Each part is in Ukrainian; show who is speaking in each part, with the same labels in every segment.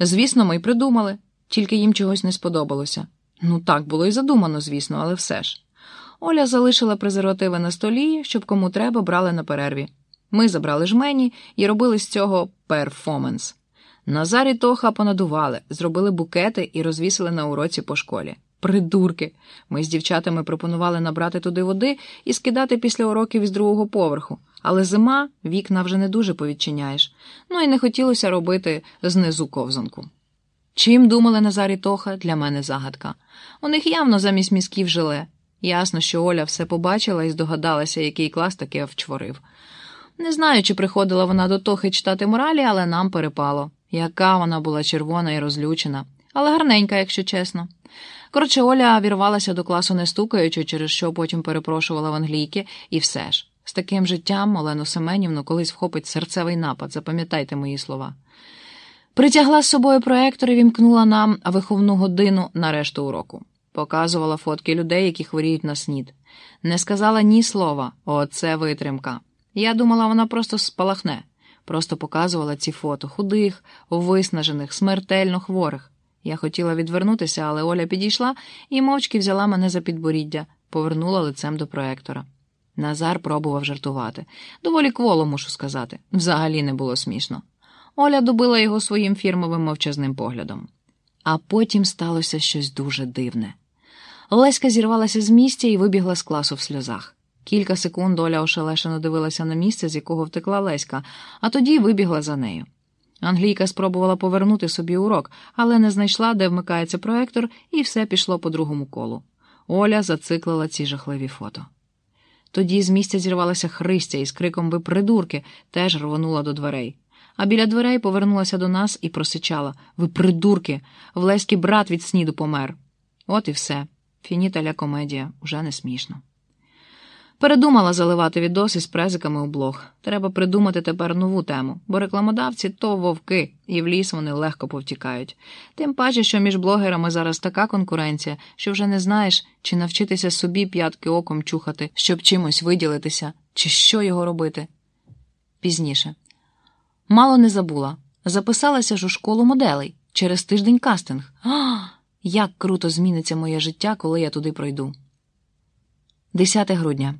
Speaker 1: Звісно, ми й придумали, тільки їм чогось не сподобалося. Ну так було і задумано, звісно, але все ж. Оля залишила презервативи на столі, щоб кому треба брали на перерві. Ми забрали жмені і робили з цього перформанс. Назар і Тоха понадували, зробили букети і розвісили на уроці по школі. Придурки! Ми з дівчатами пропонували набрати туди води і скидати після уроків із другого поверху. Але зима вікна вже не дуже повідчиняєш. Ну і не хотілося робити знизу ковзанку. Чим думали Назар і Тоха, для мене загадка. У них явно замість мізків жиле. Ясно, що Оля все побачила і здогадалася, який клас таке вчворив. Не знаю, чи приходила вона до Тохи читати моралі, але нам перепало. Яка вона була червона і розлючена, але гарненька, якщо чесно. Коротше, Оля вірвалася до класу не стукаючи, через що потім перепрошувала в англійки, і все ж. З таким життям Олену Семенівну колись вхопить серцевий напад, запам'ятайте мої слова. Притягла з собою проектор і вімкнула нам виховну годину на решту уроку. Показувала фотки людей, які хворіють на снід. Не сказала ні слова, оце витримка. Я думала, вона просто спалахне, просто показувала ці фото худих, виснажених, смертельно хворих. Я хотіла відвернутися, але Оля підійшла і мовчки взяла мене за підборіддя, повернула лицем до проектора. Назар пробував жартувати. Доволі кволо, мушу сказати. Взагалі не було смішно. Оля добила його своїм фірмовим мовчазним поглядом. А потім сталося щось дуже дивне. Леська зірвалася з місця і вибігла з класу в сльозах. Кілька секунд Оля ошелешено дивилася на місце, з якого втекла Леська, а тоді вибігла за нею. Англійка спробувала повернути собі урок, але не знайшла, де вмикається проектор, і все пішло по другому колу. Оля зациклила ці жахливі фото. Тоді з місця зірвалася Христя і з криком Ви придурки теж рвонула до дверей. А біля дверей повернулася до нас і просичала Ви придурки! Влеський брат від сніду помер. От і все. Фініталя комедія уже не смішно. Передумала заливати відоси з презиками у блог. Треба придумати тепер нову тему, бо рекламодавці то вовки, і в ліс вони легко повтікають. Тим паче, що між блогерами зараз така конкуренція, що вже не знаєш, чи навчитися собі п'ятки оком чухати, щоб чимось виділитися, чи що його робити. Пізніше. Мало не забула. Записалася ж у школу моделей через тиждень кастинг. А, як круто зміниться моє життя, коли я туди пройду. 10 грудня.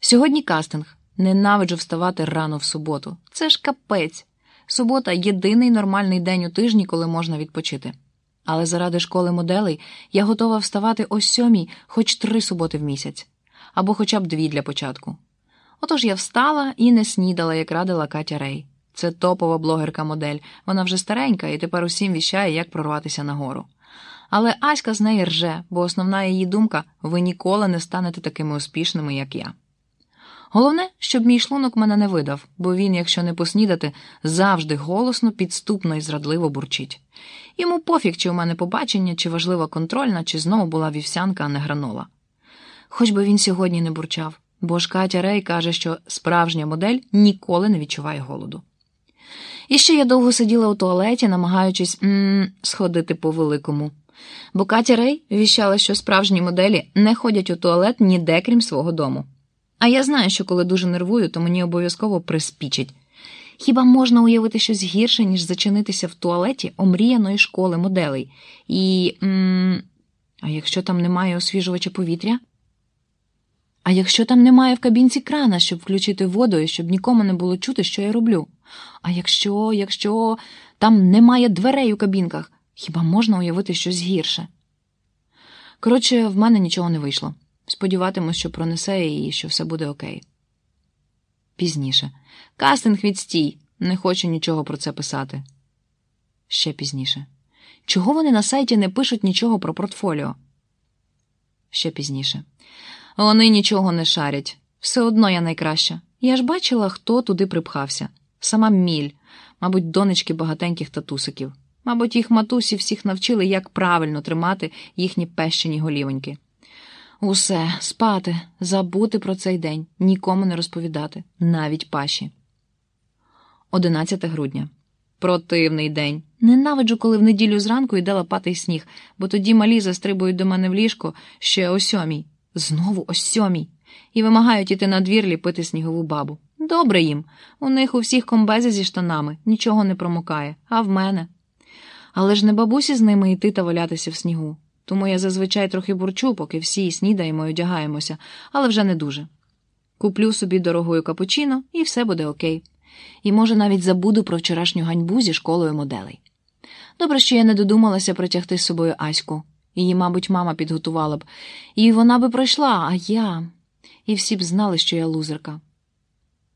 Speaker 1: Сьогодні кастинг. Ненавиджу вставати рано в суботу. Це ж капець. Субота єдиний нормальний день у тижні, коли можна відпочити. Але заради школи моделей я готова вставати о сьомій хоч три суботи в місяць, або хоча б дві для початку. Отож я встала і не снідала, як радила Катя Рей. Це топова блогерка-модель. Вона вже старенька і тепер усім віщає, як прорватися нагору. Але Аська з неї рже, бо основна її думка ви ніколи не станете такими успішними, як я. Головне, щоб мій шлунок мене не видав, бо він, якщо не поснідати, завжди голосно, підступно і зрадливо бурчить. Йому пофіг, чи у мене побачення, чи важлива контрольна, чи знову була вівсянка, а не гранола. Хоч би він сьогодні не бурчав, бо ж Катя Рей каже, що справжня модель ніколи не відчуває голоду. І ще я довго сиділа у туалеті, намагаючись м сходити по великому. Бо Катя Рей віщала, що справжні моделі не ходять у туалет ніде крім свого дому. А я знаю, що коли дуже нервую, то мені обов'язково приспічить. Хіба можна уявити щось гірше, ніж зачинитися в туалеті омріяної школи моделей? І. М а якщо там немає освіжувача повітря? А якщо там немає в кабінці крана, щоб включити воду і щоб нікому не було чути, що я роблю? А якщо, якщо там немає дверей у кабінках, хіба можна уявити щось гірше? Коротше, в мене нічого не вийшло. Сподіватимусь, що пронесе і що все буде окей. Пізніше. Кастинг відстій. Не хочу нічого про це писати. Ще пізніше. Чого вони на сайті не пишуть нічого про портфоліо? Ще пізніше. Вони нічого не шарять. Все одно я найкраща. Я ж бачила, хто туди припхався. Сама міль, мабуть, донечки багатеньких татусиків. Мабуть, їх матусі всіх навчили, як правильно тримати їхні пещені голівоньки. Усе, спати, забути про цей день, нікому не розповідати, навіть паші. 11 грудня. Противний день. Ненавиджу, коли в неділю зранку йде лопатий сніг, бо тоді малі застрибують до мене в ліжко ще о сьомій, знову о сьомій, і вимагають іти на двір ліпити снігову бабу. Добре їм. У них у всіх комбези зі штанами, нічого не промокає, а в мене. Але ж не бабусі з ними йти та валятися в снігу. Тому я зазвичай трохи бурчу, поки всі снідаємо і одягаємося, але вже не дуже. Куплю собі дорогою капучино, і все буде окей. І, може, навіть забуду про вчорашню ганьбу зі школою моделей. Добре, що я не додумалася притягти з собою Аську. Її, мабуть, мама підготувала б. І вона би пройшла, а я. І всі б знали, що я лузерка.